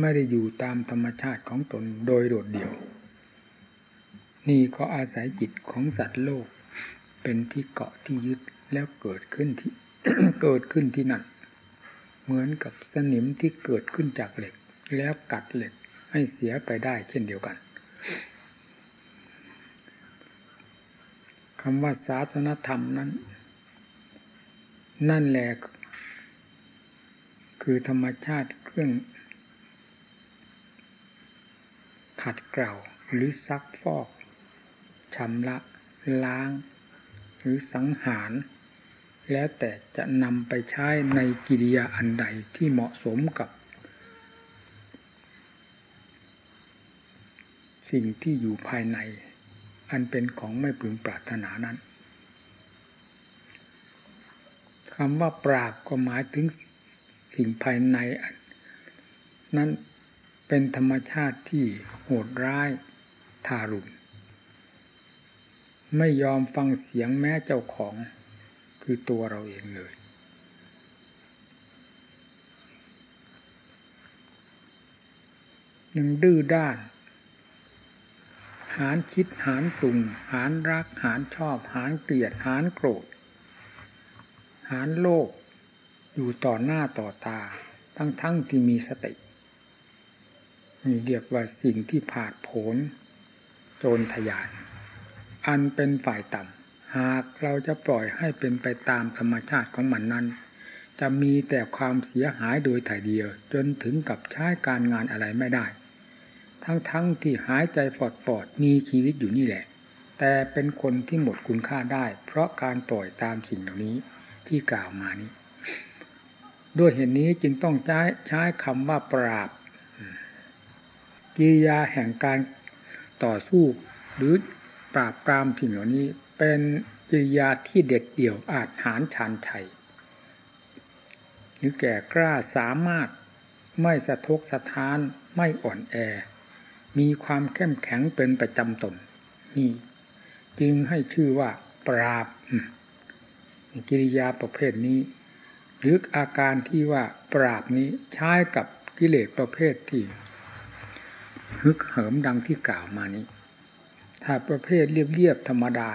ไม่ได้อยู่ตามธรรมชาติของตนโดยโดดเดี่ยว นี่ก็อาศัยจิตของสัตว์โลก เป็นที่เกาะที่ยึดแล้วเกิดขึ้นที่เกิดขึ้นที่นั่นเหมือนกับสนิมที่เกิดขึ้นจากเหล็ก แล้วกัดเหล็กให้เสียไปได้เช่นเดียวกันคำว่าศาสนธรรมนั้น นั่นแหละคือธรรมชาติเครื่อง ขัดเกลาหรือซักฟอกชำระล้าง หรือสังหาร แล้วแต่จะนำไปใช้ในกิริยาอันใดที่เหมาะสมกับ สิ่งที่อยู่ภายใน อันเป็นของไม่พึงปรารถนานั้นคำว่าปราบก็หมายถึงสิ่งภายใน นั้น เป็นธรรมชาติที่โหดร้ายทารุณ ไม่ยอมฟังเสียงแม้เจ้าของคือตัวเราเองเลย ยังดื้อด้าน หารคิดหารปรุงหารรัก หารชอบ หารเกลียด หารโกรธ หารโลก อยู่ต่อหน้าต่อตา ทั้งๆทที่มีสติ นี่เรียกว่าสิ่งที่ผาดโผนโจรทยาน อันเป็นฝ่ายต่ำหากเราจะปล่อยให้เป็นไปตามธรรมชาติของมันนั้น จะมีแต่ความเสียหายโดยถ่ายเดียว จนถึงกับใช้การงานอะไรไม่ได้ ทั้งๆทที่หายใจปอดปอดมีชีวิตอยู่นี่แหละ แต่เป็นคนที่หมดคุณค่าได้ เพราะการปล่อยตามสิ่งเหล่านี้ที่กล่าวมานี้ ด้วยเหตุนนี้จึงต้องใช้ใช้คำว่าปราบ กิริยาแห่งการต่อสู้ หรือปราบปรามสิ่งเหล่านี้เป็นกิริยาที่เด็ดเดี่ยวอาจหารชานชัยหรือแก่กล้าสามารถไม่สะทกสะท้านไม่อ่อนแอ มีความเข้มแข็งเป็นประจำตนนี่จึงให้ชื่อว่าปราบกิริยาประเภทนี้ หรืออาการที่ว่าปราบนี้ใช้กับกิเลสประเภทที่ ฮึกเหิมดังที่กล่าวมานี้ ถ้าประเภทเรียบๆธรรมดา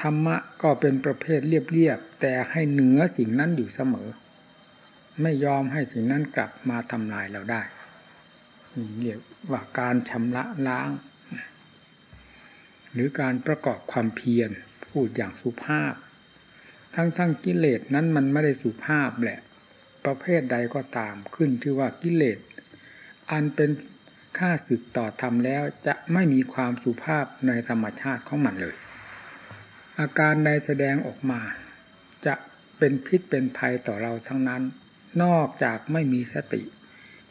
ธรรมะก็เป็นประเภทเรียบๆแต่ให้เหนือสิ่งนั้นอยู่เสมอ ไม่ยอมให้สิ่งนั้นกลับมาทำลายเราได้นี่เรียกว่าการชำระล้าง หรือการประกอบความเพียรพูดอย่างสุภาพ ทั้งทั้งกิเลสนั้นมันไม่ได้สุภาพแหละ ประเภทใดก็ตามขึ้นชื่อว่ากิเลส อันเป็นค่าสึกต่อธรรมแล้วจะไม่มีความสุภาพในธรรมชาติของมันเลย อาการใดแสดงออกมา จะเป็นพิษเป็นภัยต่อเราทั้งนั้น นอกจากไม่มีสติ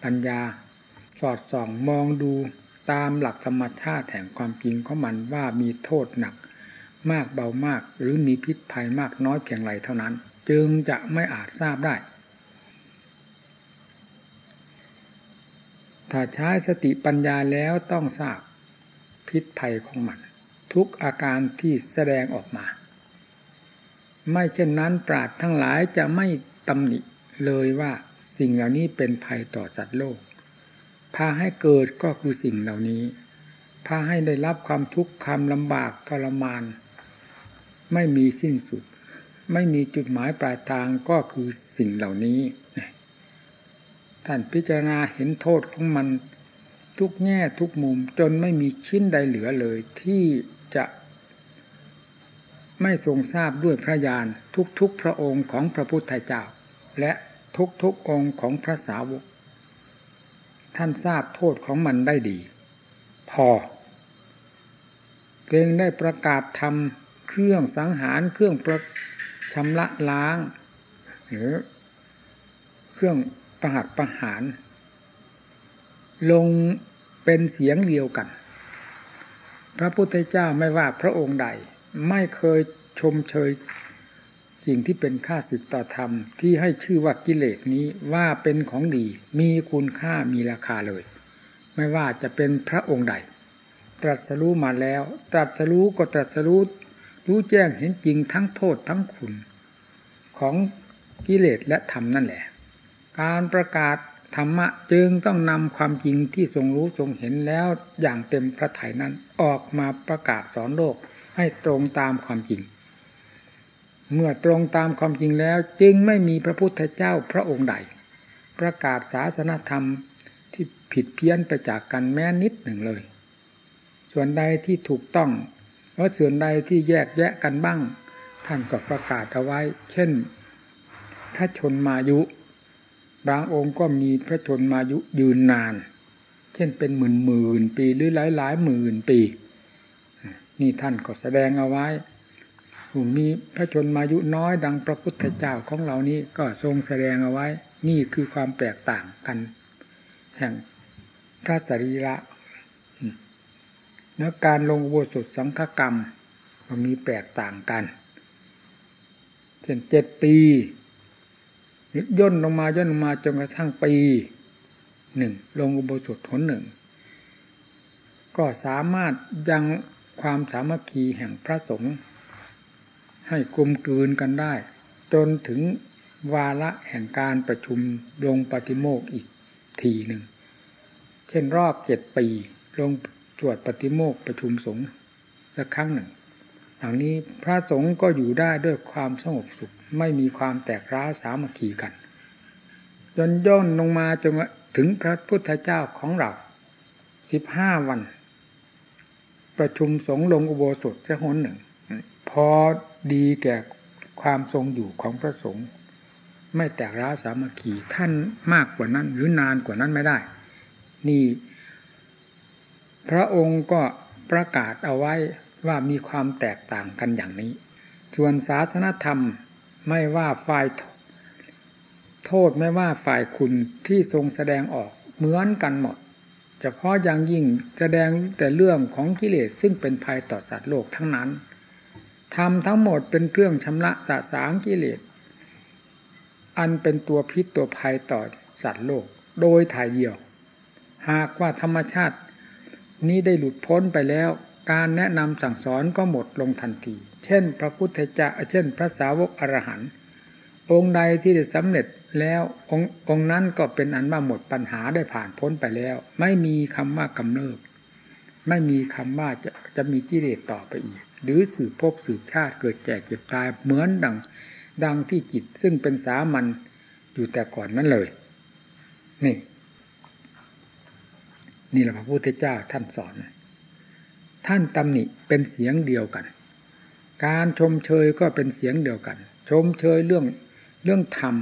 ปัญญา สอดส่องมองดูตามหลักธรรมชาติแห่งความจริงของมันว่ามีโทษหนัก มากเบามากหรือมีพิษภัยมากน้อยเพียงไรเท่านั้น จึงจะไม่อาจทราบได้ ถ้าใช้สติปัญญาแล้วต้องทราบพิษภัยของมัน ทุกอาการที่แสดงออกมา ไม่เช่นนั้นปราดทั้งหลายจะไม่ตำหนิเลยว่าสิ่งเหล่านี้เป็นภัยต่อสัตว์โลก พาให้เกิดก็คือสิ่งเหล่านี้ พาให้ได้รับความทุกข์ความลำบากทรมาน ไม่มีสิ้นสุด ไม่มีจุดหมายปลายทางก็คือสิ่งเหล่านี้ ท่านพิจารณาเห็นโทษของมันทุกแง่ทุกมุมจนไม่มีชิ้นใดเหลือเลย ที่จะไม่ทรงทราบด้วยพระญาณทุกๆพระองค์ของพระพุทธเจ้า และทุกๆองค์ของพระสาวก ท่านทราบโทษของมันได้ดี พอเพียงได้ประกาศธรรมเครื่องสังหารเครื่องประชำระล้าง หรือเครื่อง ประหัตประหาร ลงเป็นเสียงเดียวกัน พระพุทธเจ้าไม่ว่าพระองค์ใด ไม่เคยชมเชย สิ่งที่เป็นค่าสึกต่อธรรม ที่ให้ชื่อว่ากิเลสนี้ว่าเป็นของดี มีคุณค่ามีราคาเลย ไม่ว่าจะเป็นพระองค์ใด ตรัสรู้มาแล้ว ตรัสรู้ก็ตรัสรู้รู้แจ้งเห็นจริงทั้งโทษทั้งคุณ ของกิเลสและธรรมนั่นแหละ การประกาศธรรมะจึงต้องนำความจริงที่ทรงรู้ทรงเห็นแล้วอย่างเต็มพระทัยนั้นออกมาประกาศสอนโลกให้ตรงตามความจริง เมื่อตรงตามความจริงแล้วจึงไม่มีพระพุทธเจ้าพระองค์ใด ประกาศศาสนธรรมที่ผิดเพี้ยนไปจากกันแม้นิดหนึ่งเลย ส่วนใดที่ถูกต้องแลส่วนใดที่แยกแยะกันบ้าง ท่านก็ประกาศเอาไว้ เช่นพระชนมายุ บางองค์ก็มีพระชนมายุยืนนาน เช่นเป็นหมื่นหมื่นปีหรือหลายหลายหมื่นปี นี่ท่านก็แสดงเอาไว้มีพระชนมายุน้อยดังพระพุทธเจ้าของเรานี้ก็ทรงแสดงเอาไว้ นี่คือความแตกต่างกัน แห่งพระสรีระและการลงโวสุสังฆกรรมก็มีแตกต่างกัน เช่นเจ็ดปี ย่นลงมาย่นลงมาจนกระทั่งปีหนึ่งลงอุโบสถหนหนึ่ง ก็สามารถยังความสามัคคีแห่งพระสงฆ์ให้กลมกลืนกันได้ จนถึงวาระแห่งการประชุมลงปฏิโมกอีกทีหนึ่ง เช่นรอบเจ็ดปีลงตรวจปฏิโมกประชุมสงฆ์สักครั้งหนึ่ง หลังนี้พระสงฆ์ก็อยู่ได้ด้วยความสงบสุข ไม่มีความแตกร้าวสามัคคีกันจนย่นลงมาจนถึงพระพุทธเจ้าของเราสิบห้าวัน ประชุมสงฆ์ลงอุโบสถเจะหนหนึ่ง พอดีแก่ความทรงอยู่ของพระสงฆ์ไม่แตกร้าวสามัคคีท่านมากกว่านั้น หรือนานกว่านั้นไม่ได้ นี่ พระองค์ก็ประกาศเอาไว้ว่ามีความแตกต่างกันอย่างนี้ ส่วนศาสนธรรม ไม่ว่าฝ่ายโทษไม่ว่าฝ่ายคุณที่ทรงแสดงออกเหมือนกันหมดเฉพาะอย่างยิ่งแสดงแต่เรื่องของกิเลสซึ่งเป็นภัยต่อสัตว์โลกทั้งนั้นทำทั้งหมดเป็นเครื่องชำระสะสางกิเลส อันเป็นตัวพิษตัวภัยต่อสัตว์โลก โดยถ่ายเดียว หากว่าธรรมชาตินี้ได้หลุดพ้นไปแล้ว การแนะนำสั่งสอนก็หมดลงทันที เช่น พระพุทธเจ้าเช่น พระสาวกอรหันต์องค์ใดที่ได้สำเร็จแล้วองค์องค์นั้นก็เป็นอันว่าหมดปัญหาได้ผ่านพ้นไปแล้ว ไม่มีคำว่ากำเนิดไม่มีคำว่าจะจะมีกิเลสต่อไปอีก หรือสืบพบสืบชาติเกิดแก่เจ็บตายเหมือนดังดังที่จิตซึ่งเป็นสามัญอยู่แต่ก่อนนั้นเลย นี่ นี่แหละพระพุทธเจ้าท่านสอน ท่านตำหนิเป็นเสียงเดียวกัน การชมเชยก็เป็นเสียงเดียวกัน ชมเชยเรื่องเรื่องธรรม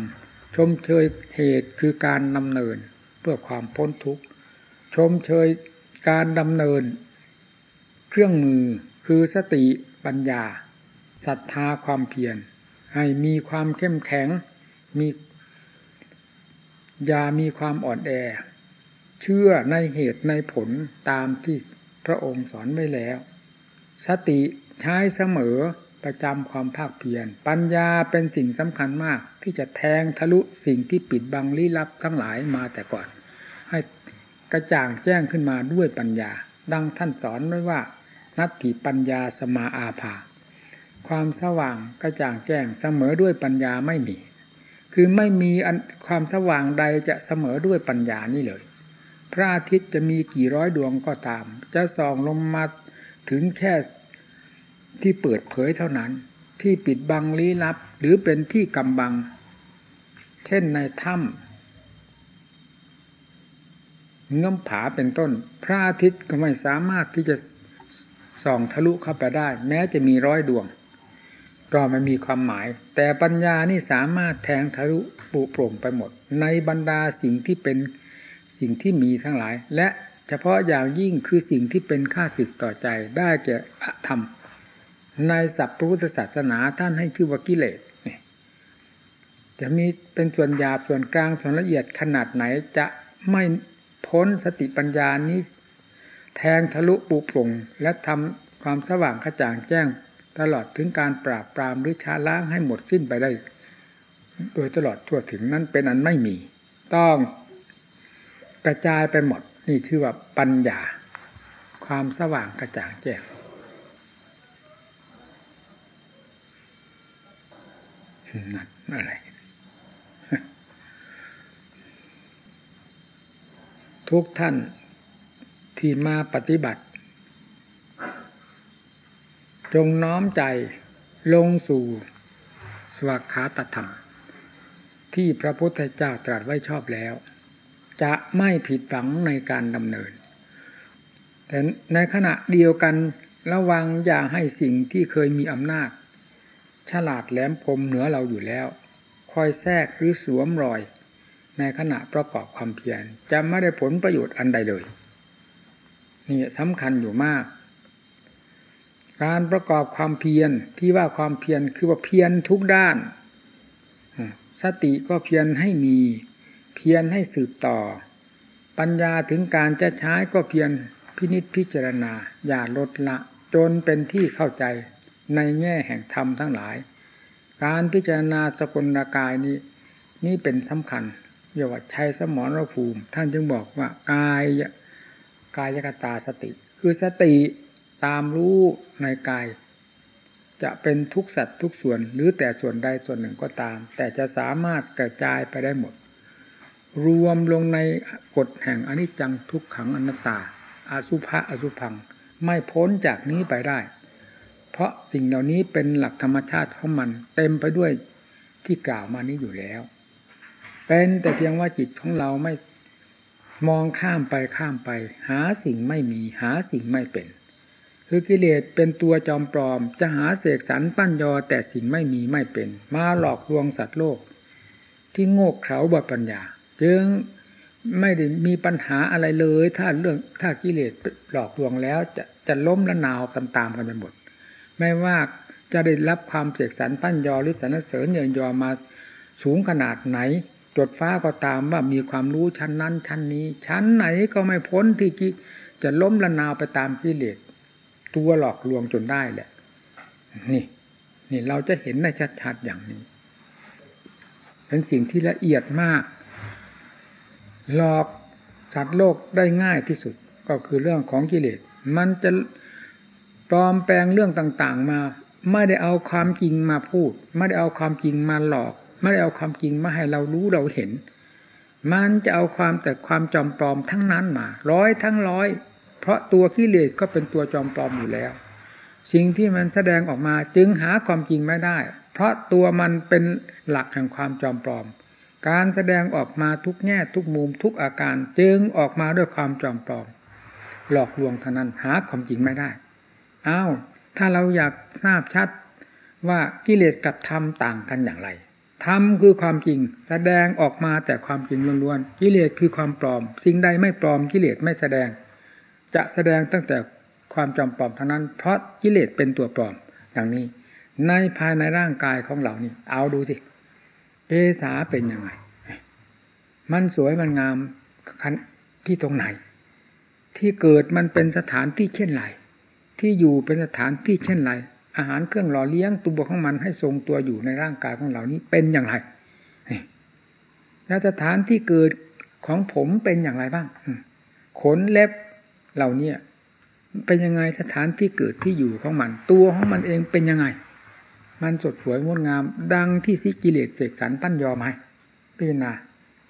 ชมเชยเหตุคือการดำเนินเพื่อความพ้นทุกข์ ชมเชยการดำเนิน เครื่องมือคือสติปัญญาศรัทธาความเพียรให้มีความเข้มแข็งมีอย่ามีความอ่อนแอ เชื่อในเหตุในผลตามที่ พระองค์สอนไว้แล้ว สติใช้เสมอประจำความภาคเพียร ปัญญาเป็นสิ่งสำคัญมากที่จะแทงทะลุสิ่งที่ปิดบังลี้ลับทั้งหลายมาแต่ก่อน ให้กระจ่างแจ้งขึ้นมาด้วยปัญญา ดังท่านสอนไว้ว่า นัตถิปัญญาสมาอาภา ความสว่างกระจ่างแจ้งเสมอด้วยปัญญาไม่มี คือไม่มีความสว่างใดจะเสมอด้วยปัญญานี่เลย พระอาทิตย์จะมีกี่ร้อยดวงก็ตาม จะส่องลงมาถึงแค่ที่เปิดเผยเท่านั้น ที่ปิดบังลี้ลับ หรือเป็นที่กำบัง เช่นในถ้ำเงื่อมผาเป็นต้น พระอาทิตย์ก็ไม่สามารถที่จะส่องทะลุเข้าไปได้ แม้จะมีร้อยดวง ก็ไม่มีความหมาย แต่ปัญญานี่สามารถแทงทะลุปุโปร่งไปหมด ในบรรดาสิ่งที่เป็น สิ่งที่มีทั้งหลาย และเฉพาะอย่างยิ่งคือสิ่งที่เป็นค่าศึกต่อใจได้แก่ธรรมในสัพพุทธศาสนาท่านให้ชื่อว่ากิเลสจะมีเป็นส่วนหยาบส่วนกลางส่วนละเอียดขนาดไหนจะไม่พ้นสติปัญญานี้ แทงทะลุปุโปร่งและทำความสว่างกระจ่างแจ้ง ตลอดถึงการปราบปรามหรือชาล้างให้หมดสิ้นไปได้ โดยตลอดทั่วถึงนั้นเป็นอันไม่มี ต้อง กระจายไปหมด นี่ชื่อว่าปัญญา ความสว่างกระจ่างแจ้งนั่นอะไรทุกท่านที่มาปฏิบัติ จงน้อมใจลงสู่สวัขาตธรรม ที่พระพุทธเจ้าตรัสไว้ชอบแล้ว จะไม่ผิดหวังในการดำเนิน แต่ในขณะเดียวกันระวังอย่าให้สิ่งที่เคยมีอำนาจ ฉลาดแหลมคมเหนือเราอยู่แล้ว คอยแทรกหรือสวมรอย ในขณะประกอบความเพียรจะไม่ได้ผลประโยชน์อันใดเลย นี่สำคัญอยู่มาก การประกอบความเพียรที่ว่าความเพียรคือว่าเพียรทุกด้าน สติก็เพียรให้มี เพียรให้สืบต่อ ปัญญาถึงการจะใช้ก็เพียรพินิษพิจารณา อย่าลดละ จนเป็นที่เข้าใจในแง่แห่งธรรมทั้งหลาย การพิจารณาสกุลกายนี้ นี่เป็นสำคัญเยว่าชัยสมรภูมิ ท่านจึงบอกว่ากายกายกตาสติ คือสติตามรู้ในกาย จะเป็นทุกสัตว์ทุกส่วนหรือแต่ส่วนใดส่วนหนึ่งก็ตาม แต่จะสามารถกระจายไปได้หมด รวมลงในกฎแห่งอนิจจังทุกขังอนัตตา อาสุภะอสุพัง ไม่พ้นจากนี้ไปได้ เพราะสิ่งเหล่านี้เป็นหลักธรรมชาติของมัน เต็มไปด้วยที่กล่าวมานี้อยู่แล้ว เป็นแต่เพียงว่าจิตของเราไม่มองข้ามไปข้ามไป หาสิ่งไม่มีหาสิ่งไม่เป็น คือกิเลสเป็นตัวจอมปลอม จะหาเสกสรรปั้นยอแต่สิ่งไม่มีไม่เป็น มาหลอกลวงสัตว์โลก ที่โง่เขลาบดปัญญา จึงไม่ได้มีปัญหาอะไรเลย ถ้าเรื่องถ้ากิเลสหลอกลวงแล้ว จะจะล้มละนาวตามๆกันไปหมด ไม่ว่าจะได้รับความเสกสรรปั้นยอหรือสรรเสริญเยินยอมาสูงขนาดไหน จดฟ้าก็ตามว่ามีความรู้ชั้นนั้นชั้นนี้ ชั้นไหนก็ไม่พ้นที่จะล้มละนาวไปตามกิเลสตัวหลอกลวงจนได้แหละ นี่ นี่เราจะเห็นในชัดๆอย่างนี้เป็นสิ่งที่ละเอียดมาก หลอกสัตว์โลกได้ง่ายที่สุดก็คือเรื่องของกิเลสมันจะปลอมแปลงเรื่องต่างๆมา ไม่ได้เอาความจริงมาพูด ไม่ได้เอาความจริงมาหลอก ไม่ได้เอาความจริงมาให้เรารู้เราเห็น มันจะเอาความแต่ความจอมปลอมทั้งนั้นมา ร้อยทั้งร้อย เพราะตัวกิเลสก็เป็นตัวจอมปลอมอยู่แล้ว สิ่งที่มันแสดงออกมาจึงหาความจริงไม่ได้ เพราะตัวมันเป็นหลักแห่งความจอมปลอม การแสดงออกมาทุกแง่ทุกมุมทุกอาการจึงออกมาด้วยความจอมปลอม หลอกลวงเท่านั้นหาความจริงไม่ได้อ้าวถ้าเราอยากทราบชัดว่ากิเลสกับธรรมต่างกันอย่างไรธรรมคือความจริง แสดงออกมาแต่ความจริงล้วนๆกิเลสคือความปลอม สิ่งใดไม่ปลอมกิเลสไม่แสดง จะแสดงตั้งแต่ความจอมปลอมเท่านั้น เพราะกิเลสเป็นตัวปลอมอย่างนี้ ในภายในร่างกายของเรานี่เอาดูสิ เอสาเป็นยังไง มันสวยมันงามที่ตรงไหน ที่เกิดมันเป็นสถานที่เช่นไรที่อยู่เป็นสถานที่เช่นไรอาหารเครื่องหล่อเลี้ยงตัวของมันให้ทรงตัวอยู่ในร่างกายของเรานี้เป็นอย่างไรแล้วสถานที่เกิดของผมเป็นอย่างไรบ้างขนเล็บเหล่านี้เป็นยังไงสถานที่เกิดที่อยู่ของมัน ตัวของมันเองเป็นยังไง มันสดสวยงดงาม ดังที่สิกิเลสเสกสรรปั้นยอมให้พิจารณา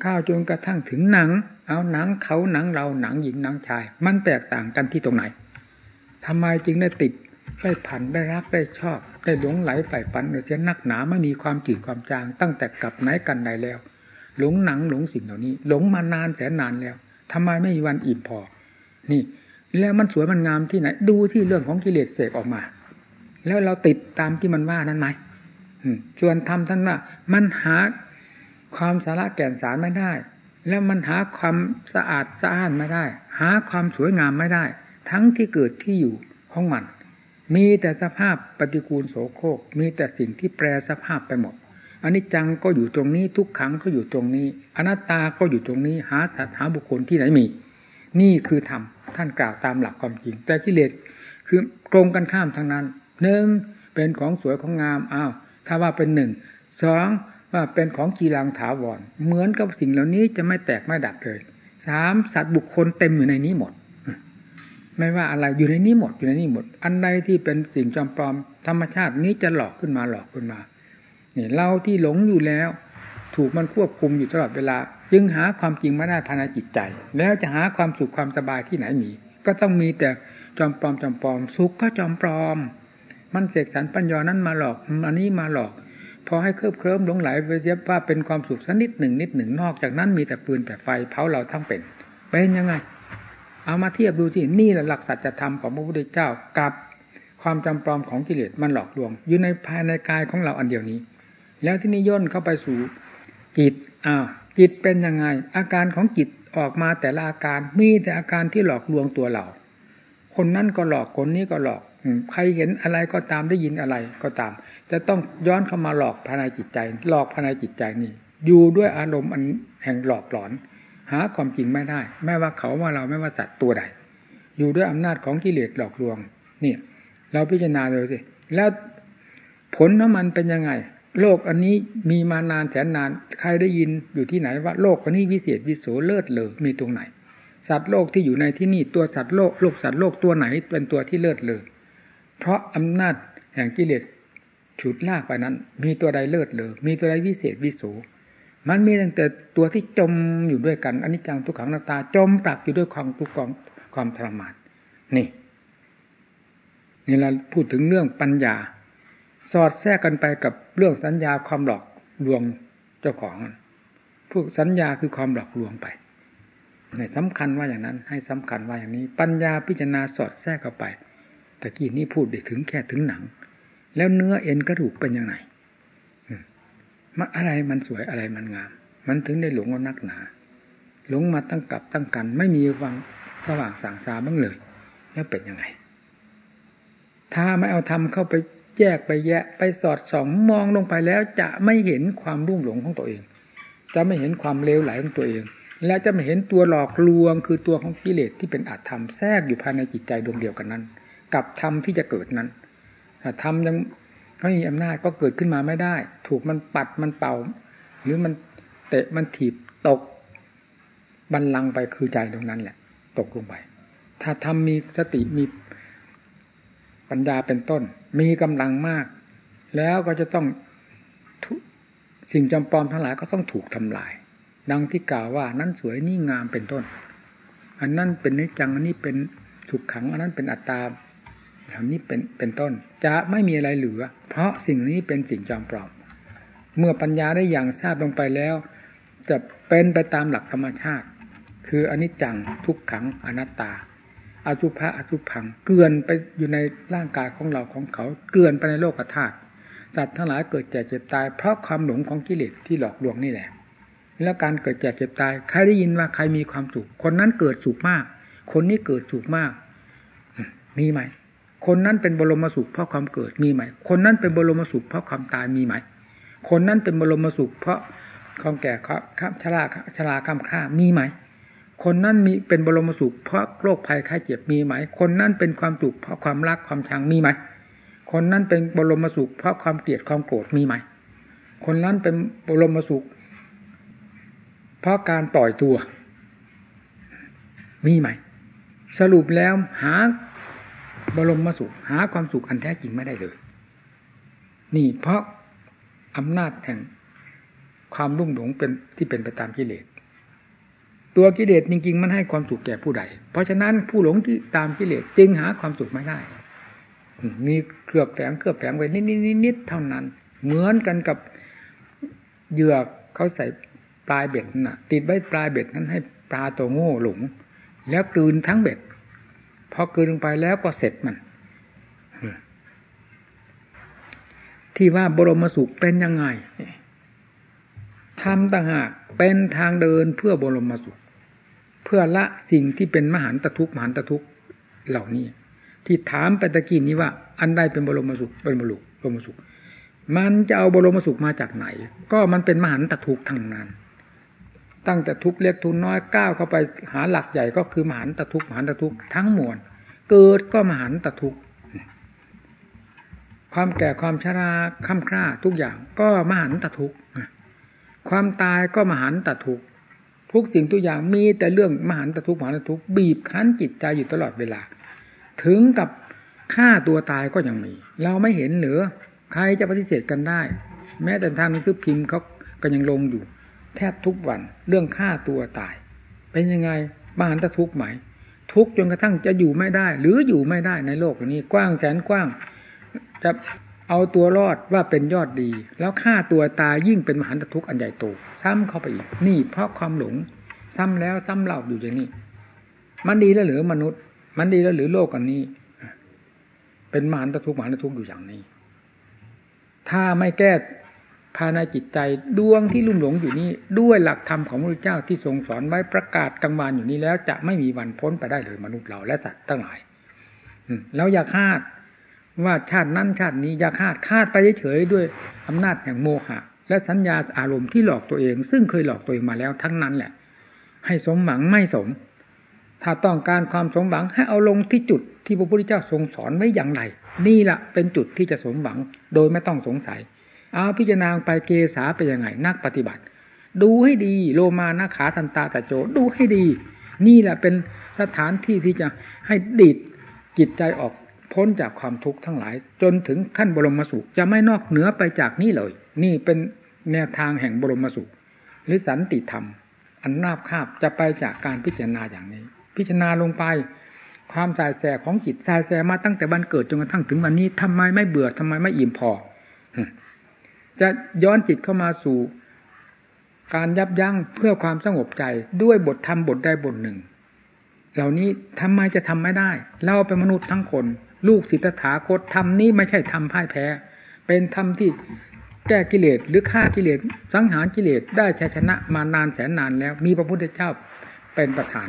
ข้าวจนกระทั่งถึงหนัง เอาหนังเขาหนังเราหนังหญิงหนังชาย มันแตกต่างกันที่ตรงไหนทำไมจึงได้ติดได้ผันได้รักได้ชอบ ได้หลงไหลใฝ่ฝันเสียนักหนาไม่มีความจืดความจาง ตั้งแต่กลับไหนกันใดแล้ว หลงหนังหลงสิ่งเหล่านี้ หลงมานานแสนนานแล้วทำไมไม่มีวันอิ่มพอ นี่ แล้วมันสวยมันงามที่ไหน ดูที่เรื่องของกิเลสเสกออกมา แล้วเราติดตามที่มันว่านั้นไหมส่วนธรรมท่านว่ามันหาความสาระแก่นสารไม่ได้ แล้วมันหาความสะอาดสะอ้านไม่ได้ หาความสวยงามไม่ได้ ทั้งที่เกิดที่อยู่ของมัน มีแต่สภาพปฏิกูลโสโครกมีแต่สิ่งที่แปรสภาพไปหมดอันนี้จังก็อยู่ตรงนี้ทุกขังก็อยู่ตรงนี้ อนัตตาก็อยู่ตรงนี้ หาสัตหาบุคคลที่ไหนมี นี่คือธรรมท่านกล่าวตามหลักความจริง แต่กิเลสคือตรงกันข้ามทั้งนั้น หนึ่งเป็นของสวยของงามอ้าวถ้าว่าเป็นหนึ่งสองว่าเป็นของกีรังถาวร เหมือนกับสิ่งเหล่านี้จะไม่แตกไม่ดับเลยสามสัตว์บุคคลเต็มอยู่ในนี้หมด ไม่ว่าอะไรอยู่ในนี้หมดอยู่ในนี้หมด อันใดที่เป็นสิ่งจอมปลอม ธรรมชาตินี้จะหลอกขึ้นมาหลอกขึ้นมาเนี่ยเราที่หลงอยู่แล้ว ถูกมันควบคุมอยู่ตลอดเวลา จึงหาความจริงไม่ได้ภายในจิตใจ แล้วจะหาความสุขความสบายที่ไหนมี ก็ต้องมีแต่จอมปลอมจอมปลอม สุขก็จอมปลอม มันเสกสรรปัญญานั้นมาหลอกอันนี้มาหลอก พอให้เคลิบเคลิ้มหลงไหลไปเสียว่าเป็นความสุขสักนิดหนึ่งนิดหนึ่งนอกจากนั้นมีแต่ฟืนแต่ไฟเผาเราทั้งเป็น เป็นยังไง เอามาเทียบดูที่นี่แหละหลักสัจธรรมของพระพุทธเจ้ากับความจำปลอมของกิเลสมันหลอกลวง อยู่ในภายในกายของเราอันเดียวนี้ แล้วที่นี่ย่นเข้าไปสู่จิตอ้าวจิตเป็นยังไง อาการของจิตออกมาแต่ละอาการมีแต่อาการที่หลอกลวงตัวเรา คนนั้นก็หลอกคนนี้ก็หลอก ใครเห็นอะไรก็ตามได้ยินอะไรก็ตาม จะต้องย้อนเข้ามาหลอกภายในจิตใจ หลอกภายในจิตใจนี่ อยู่ด้วยอารมณ์อันแห่งหลอกหลอน หาความจริงไม่ได้ ไม่ว่าเขาว่าเราไม่ว่าสัตว์ตัวใด อยู่ด้วยอำนาจของกิเลสหลอกลวงเนี่ยเราพิจารณาดูสิแล้วผลน้ำมันเป็นยังไง โลกอันนี้มีมานานแสนนานใครได้ยินอยู่ที่ไหนว่าโลกอันนี้วิเศษวิโสเลิศเลอมีตรงไหน สัตว์โลกที่อยู่ในที่นี่ตัวสัตว์โลกโลกสัตว์โลกตัวไหนเป็นตัวที่เลิศเลอ เพราะอำนาจแห่งกิเลสฉุดลากไปนั้น มีตัวใดเลิศเลอมีตัวใดวิเศษวิโสมันมีตั้งแต่ตัวที่จมอยู่ด้วยกันอนนี้จังทุกขังนาตาจมปรักอยู่ด้วยความทุกข์ความทรมานนี่นี่เราพูดถึงเรื่องปัญญา สอดแทรกกันไปกับเรื่องสัญญาความหลอกลวงเจ้าของพวกสัญญาคือความหลอกลวงไปในสำคัญว่าอย่างนั้น ให้สำคัญว่าอย่างนี้ ปัญญาพิจารณาสอดแทรกเข้าไป ตะกี้นี้พูดได้ถึงแค่ถึงหนัง แล้วเนื้อเอ็นกระดูกเป็นยังไงมันอะไรมันสวยอะไรมันงาม มันถึงได้หลงว่านักหนา หลงมาตั้งกับตั้งกัน ไม่มีวังสว่างสางสาบ้างเลย แล้วเป็นยังไง ถ้าไม่เอาทำเข้าไปแยกไปแยะ ไปสอดส่องมองลงไปแล้ว จะไม่เห็นความรุ่มหลงของตัวเอง จะไม่เห็นความเลวไหลของตัวเอง และจะไม่เห็นตัวหลอกลวง คือตัวของกิเลสที่เป็นอาธรรมแทรกอยู่ภายในจิตใจดวงเดียวกันนั้น กับธรรมที่จะเกิดนั้นถ้าธรรมยังไม่มีอำนาจก็เกิดขึ้นมาไม่ได้ ถูกมันปัดมันเป่า หรือมันเตะมันถีบตกบันลังไปคือใจตรงนั้นแหละ ตกลงไป ถ้าทำมีสติมีปัญญาเป็นต้น มีกำลังมาก แล้วก็จะต้องสิ่งจำปอมทั้งหลายก็ต้องถูกทำลาย ดังที่กล่าวว่านั้นสวยนี่งามเป็นต้น อันนั้นเป็นนิจังอันนี้เป็นถูกขัง อันนั้นเป็นอัตตา อันนี้เป็นเป็นต้น จะไม่มีอะไรเหลือ เพราะสิ่งนี้เป็นสิ่งจำปลอม เมื่อปัญญาได้อย่างทราบลงไปแล้ว จะเป็นไปตามหลักธรรมชาติ คืออนิจจังทุกขังอนัตตาอสุภะอสุพัง เกลื่อนไปอยู่ในร่างกายของเราของเขา เกลื่อนไปในโลกธาตุสัตว์ทั้งหลายเกิดแก่เจ็บตาย เพราะความหลงของกิเลสที่หลอกลวงนี่แหละ แล้วการเกิดแก่เจ็บตาย ใครได้ยินว่าใครมีความสุข คนนั้นเกิดสุขมาก คนนี้เกิดสุขมาก มีไหม คนนั้นเป็นบรมสุขเพราะความเกิดมีไหม คนนั้นเป็นบรมสุขเพราะความตายมีไหม คนนั้นเป็นบรมสุขเพราะความแก่ข้ามชราชราข้ามข้ามีไหม คนนั้นมีเป็นบรมสุขเพราะโรคภัยไข้เจ็บมีไหม คนนั้นเป็นความสุขเพราะความรักความชังมีไหม คนนั้นเป็นบรมสุขเพราะความเกลียดความโกรธมีไหม คนนั้นเป็นบรมสุข เพราะการปล่อยตัว มีไหม สรุปแล้วหา บรมมาสุข หาความสุขอันแท้จริงไม่ได้เลย นี่เพราะอำนาจแห่งความรุ่มหลงเป็นที่เป็นไปตามกิเลส ตัวกิเลสจริง ๆ มันให้ความสุขแก่ผู้ใด เพราะฉะนั้นผู้หลงที่ตามกิเลสจึงหาความสุขไม่ได้ มีเครือบแฝงเครือบแฝงไว้นิดๆเท่านั้น เหมือนกันกับเหยือกเขาใส่ปลายเบ็ดน่ะ ติดไว้ปลายเบ็ดนั้นให้ปลาตัวโง่หลง แล้วกลืนทั้งเบ็ด พอกลืนลงไปแล้วก็เสร็จมัน ที่ว่าบรมสุขเป็นยังไงทำต่างหากเป็นทางเดินเพื่อบรมสุข เพื่อละสิ่งที่เป็นมหันตทุกมหันตทุกเหล่านี้ ที่ถามไปตะกี้นี้ว่า อันใดเป็นบรมสุขเป็นบรมบรมสุข มันจะเอาบรมสุขมาจากไหน ก็มันเป็นมหันตทุกทั้งนั้น ตั้งแต่ทุกเล็กทุกน้อยก้าวเข้าไปหาหลักใหญ่ก็คือมหันตทุกมหันตทุกทั้งมวลเกิดก็มหันตทุกความแก่ความชราค่ำคร่าทุกอย่างก็มหันตทุกความตายก็มหันตทุกทุกสิ่งทุกอย่างมีแต่เรื่องมหันตทุกมหันตทุกบีบคั้นจิตใจอยู่ตลอดเวลา ถึงกับฆ่าตัวตายก็ยังมี เราไม่เห็นหรือใครจะปฏิเสธกันได้ แม้แต่ทางนังคือพิมพ์เขาก็ยังลงอยู่ แทบทุกวัน เรื่องฆ่าตัวตาย เป็นยังไงบ้านตะทุกข์ไหม ทุกจนกระทั่งจะอยู่ไม่ได้ หรืออยู่ไม่ได้ในโลกนี้ กว้างแสนกว้าง จะเอาตัวรอดว่าเป็นยอดดี แล้วฆ่าตัวตายยิ่งเป็นมหันตทุกข์อันใหญ่โตซ้ำเข้าไปอีกนี่เพราะความหลง ซ้ำแล้วซ้ำเล่าอยู่อย่างนี้ มันดีแล้วหรือมนุษย์ มันดีแล้วหรือโลกอันนี้ เป็นมหันตทุกข์มหันตทุกข์อยู่อย่างนี้ ถ้าไม่แก้ ภายในจิตใจดวงที่ลุ่มหลงอยู่นี้ ด้วยหลักธรรมของพระพุทธเจ้าที่ทรงสอนไว้ประกาศกลางวันอยู่นี้แล้ว จะไม่มีวันพ้นไปได้เลยมนุษย์เราและสัตว์ทั้งหลายแล้วอย่าคาดว่าชาตินั้นชาตินี้อย่าคาดคาดไปเฉยๆด้วยอำนาจแห่งโมหะ และสัญญาอารมณ์ที่หลอกตัวเอง ซึ่งเคยหลอกตัวเองมาแล้วทั้งนั้นแหละ ให้สมหวังไม่สม ถ้าต้องการความสมหวังให้เอาลงที่จุดที่พระพุทธเจ้าทรงสอนไว้อย่างไร นี่แหละเป็นจุดที่จะสมหวังโดยไม่ต้องสงสัย เอาพิจารณาไปเกษาไปยังไง นักปฏิบัติ ดูให้ดีโลมานาขาทันตาตะโจดูให้ดี นี่แหละเป็นสถานที่ที่จะให้ดิดจิตใจออกพ้นจากความทุกข์ทั้งหลาย จนถึงขั้นบรมสุข จะไม่นอกเหนือไปจากนี้เลย นี่เป็นแนวทางแห่งบรมสุข หรือสันติธรรม อันนาบคาบจะไปจากการพิจารณาอย่างนี้ พิจารณาลงไป ความสายแสของจิตสายแสมาตั้งแต่วันเกิดจนกระทั่งถึงวันนี้ทำไมไม่เบื่อทำไมไม่อิ่มพอ จะย้อนจิตเข้ามาสู่การยับยั้งเพื่อความสงบใจด้วยบทธรรมบทใดบทหนึ่ง เหล่านี้ทำไมจะทำไม่ได้ เราเป็นมนุษย์ทั้งคน ลูกศิทธาคตธรรมนี้ไม่ใช่ธรรมพ่ายแพ้ เป็นธรรมที่แก้กิเลสหรือฆ่ากิเลสสังหารกิเลสได้ชัยชนะมานานแสนนานแล้ว มีพระพุทธเจ้าเป็นประธาน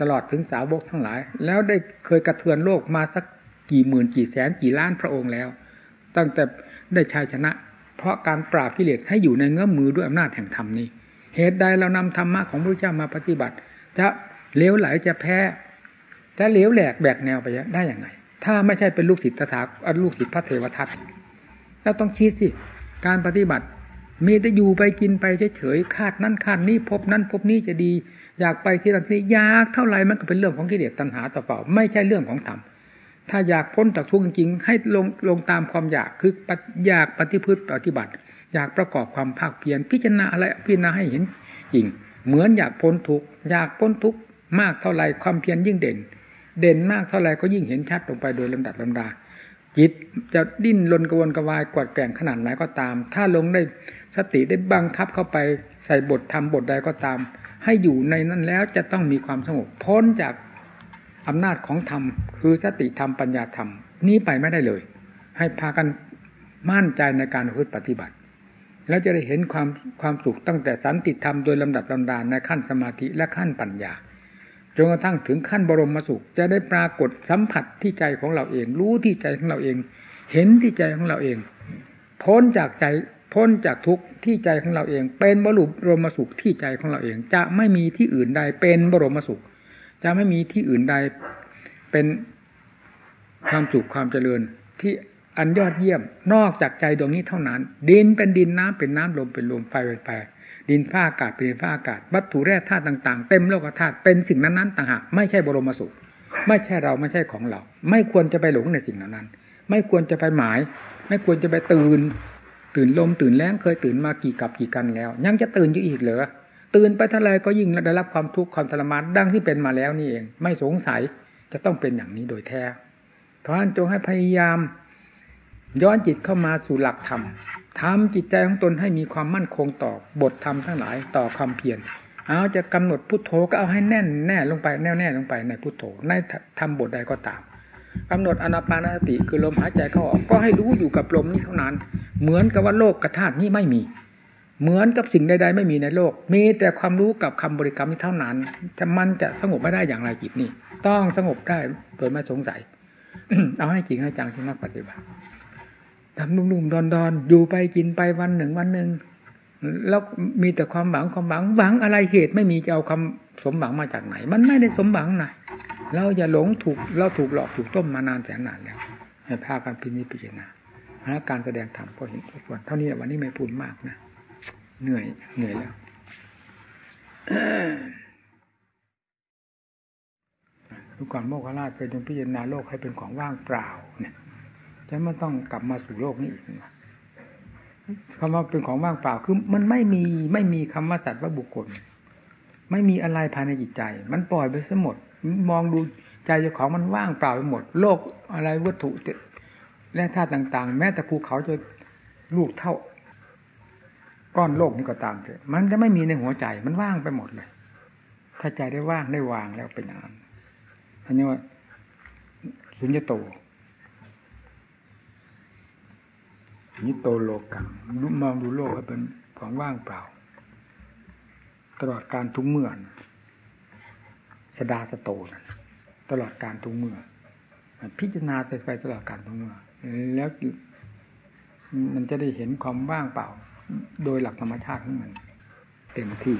ตลอดถึงสาวกทั้งหลาย แล้วได้เคยกระเทือนโลกมาสักกี่หมื่นกี่แสนกี่ล้านพระองค์แล้ว ตั้งแต่ได้ชัยชนะ เพราะการปราบกิเลสให้อยู่ในเงื้อมมือด้วยอำนาจแห่งธรรมนี้ เหตุใดเรานำธรรมะของพระเจ้ามาปฏิบัติ จะเลี้ยวไหลจะแพ้จะเลี้ยวแหลกแบกแนวไปได้อย่างไรถ้าไม่ใช่เป็นลูกศิษย์ตถาลูกศิษย์พระเทวทัตแล้วต้องคิดสิการปฏิบัติ มีแต่อยู่ไปกินไปเฉยๆคาดนั่นคาดนี้พบนั้นพบนี้จะดี อยากไปที่นั่นที่อยากเท่าไรมันก็เป็นเรื่องของกิเลสตัณหาต่อเปล่า ไม่ใช่เรื่องของธรรม ถ้าอยากพ้นจากทุกข์จริงๆให้ลงลงตามความอยากคืออยากปฏิพฤติปฏิบัติ อยากประกอบความภาคเพียรพิจารณาอะไรพิจารณาให้เห็นจริง เหมือนอยากพ้นทุกข์อยากพ้นทุกข์มากเท่าไรความเพียรยิ่งเด่น เด่นมากเท่าไรก็ยิ่งเห็นชัดลงไปโดยลำดับลำดา จิตจะดิ้นรนกระวนกระวายกวาดแก่งขนาดไหนก็ตาม ถ้าลงได้สติได้บังคับเข้าไปใส่บทธรรมบทใดก็ตาม ให้อยู่ในนั้นแล้วจะต้องมีความสงบพ้นจาก อำนาจของธรรมคือสติธรรมปัญญาธรรม นี้ไปไม่ได้เลย ให้พากันมั่นใจในการพึ่ปฏิบัติ แล้วจะได้เห็นความความสุขตั้งแต่สันติธรรมโดยลำดับลำดานในขั้นสมาธิและขั้นปัญญาจนกระทั่งถึงขั้นบรมสุข จะได้ปรากฏสัมผัสที่ใจของเราเอง รู้ที่ใจของเราเอง เห็นที่ใจของเราเอง พ้นจากใจพ้นจากทุกข์ที่ใจของเราเอง เป็นบรรมสุขที่ใจของเราเอง จะไม่มีที่อื่นใดเป็นบรมสุข จะไม่มีที่อื่นใดเป็นความสุขความเจริญที่อันยอดเยี่ยมนอกจากใจดวงนี้เท่านั้น ดินเป็นดินน้ำเป็นน้ำลมเป็นลมไฟเป็นไฟดินฟ้าอากาศเป็นฟ้าอากาศ วัตถุแร่ธาตุต่างๆ เต็มโลกธาตุเป็นสิ่งนั้นๆต่างหากไม่ใช่บรมสุข ไม่ใช่เราไม่ใช่ของเรา ไม่ควรจะไปหลงในสิ่งเหล่านั้น ไม่ควรจะไปหมาย ไม่ควรจะไปตื่น ตื่นลมตื่นแรงเคยตื่นมากี่กับกี่กันแล้ว ยังจะตื่นอยู่อีกเหรอ ตื่นไปเท่าไรก็ยิ่งได้รับความทุกข์ความทรมานดังที่เป็นมาแล้วนี่เอง ไม่สงสัยจะต้องเป็นอย่างนี้โดยแท้ เพราะฉะนั้นจงให้พยายาม ย้อนจิตเข้ามาสู่หลักธรรมทำจิตใจของตนให้มีความมั่นคงต่อบทธรรมทั้งหลายต่อความเพียรเอาจะกำหนดพุทโธก็เอาให้แน่นแน่ลงไปแน่วแน่ลงไปในพุทโธในทำบทใดก็ตามกำหนดอนาปานสติคือลมหายใจเข้าออกก็ให้รู้อยู่กับลมนี้เท่านั้น เหมือนกับว่าโลกกระธาตุนี้ไม่มี เหมือนกับสิ่งใด ๆ ไม่มีในโลก มีแต่ความรู้กับคำบริกรรมนี้เท่านั้นจะมันจะสงบไม่ได้อย่างไรจิตนี้ต้องสงบได้โดยไม่สงสัย เอาให้จริงให้จังที่นักปฏิบัติทำนุ่มๆดอนๆอยู่ไปกินไปวันหนึ่งวันหนึ่งแล้วมีแต่ความหวังความหวังหวังอะไรเหตุไม่มีจะเอาคำสมหวังมาจากไหน มันไม่ได้สมหวังนะเราอย่าหลงถูกเราถูกหลอกถูกต้มมานานแสนนานแล้วให้พากันพินิจพิจารณาการแสดงธรรมก็เห็นทุกวันเท่านี้วันนี้ไม่พูดมากนะ เหนื่อยเหนื่อยแล้วดูก่อนโมกขราชเคยจงพิจารณาโลกให้เป็นของว่างเปล่า เนี่ยจะไม่ต้องกลับมาสู่โลกนี้อีกคำว่าเป็นของว่างเปล่าคือมันไม่มีไม่มีคำว่าสัตว์ว่าบุคคล ไม่มีอะไรภายในจิตใจ มันปล่อยไปซะหมด มองดูใจเจ้าของมันว่างเปล่าไปหมด โลกอะไรวัตถุและธาตุต่าง ๆ แม้แต่ภูเขาจะลูกเท่า ก้อนโลกนี้ก็ตามเถอะ มันจะไม่มีในหัวใจ มันว่างไปหมดเลย ถ้าใจได้ว่างได้วางแล้วเป็นอย่างนั้นอันนี้ว่าสุญญโตนิโตโลกังมองดูโลกให้เป็นของว่างเปล่า ตลอดการทุกเมื่อสดาสโตนะตลอดการทุกเมื่อ พิจารณาไปไปตลอดการทุกเมื่อ แล้วมันจะได้เห็นความว่างเปล่า โดยหลักธรรมชาติของมัน เต็มที่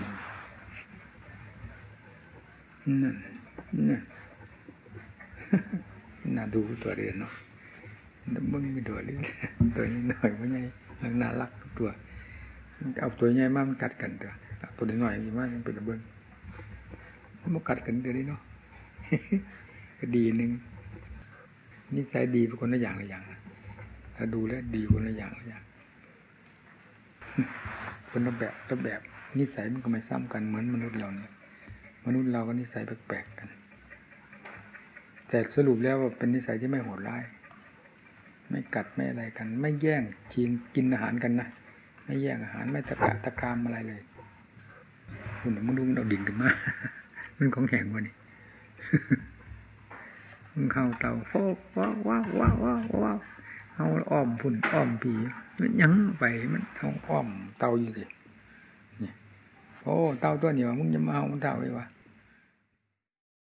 นั่นนั่นน่าดูตัวเรียนเนาะมึงม่ตัวเรียนตัวนี้หน่อยไม่ใช่น่ารักตัวเอาตัวใหญ่มากมันกัดกันเถอะตัวนี้หน่อยมีมากยังเป็นระเบิดมันกัดกันเดี๋ยวนี้เนาะก็ดีหนึ่งนิสัยดีเป็นคนละอย่างละอย่างถ้าดูแลดีคนละอย่างละอย่าง คนละแบบละแบบ นิสัยมันก็ไม่ซ้ำกันเหมือนมนุษย์เราเนี่ย มนุษย์เราก็นิสัยแปลกๆกัน แต่สรุปแล้วว่าเป็นนิสัยที่ไม่โหดร้าย ไม่กัดไม่อะไรกัน ไม่แย่งชิงกินอาหารกันนะไม่แย่งอาหารไม่ตะกะตะกรามอะไรเลยคุณมึงดูมันเอาดิ่งกันมามันของแข็งวะนี่มึงเข้าเตาโฟกว้าวว้าวว้าวว้าวว้าวเอาอ้อมพุ่นอ้อมผี ยังไปมันเอาอ้อมเตาอยู่ดิเนี่โอ้เตาตัวเหนียวมึงจะมาเอาเตาไว้วะ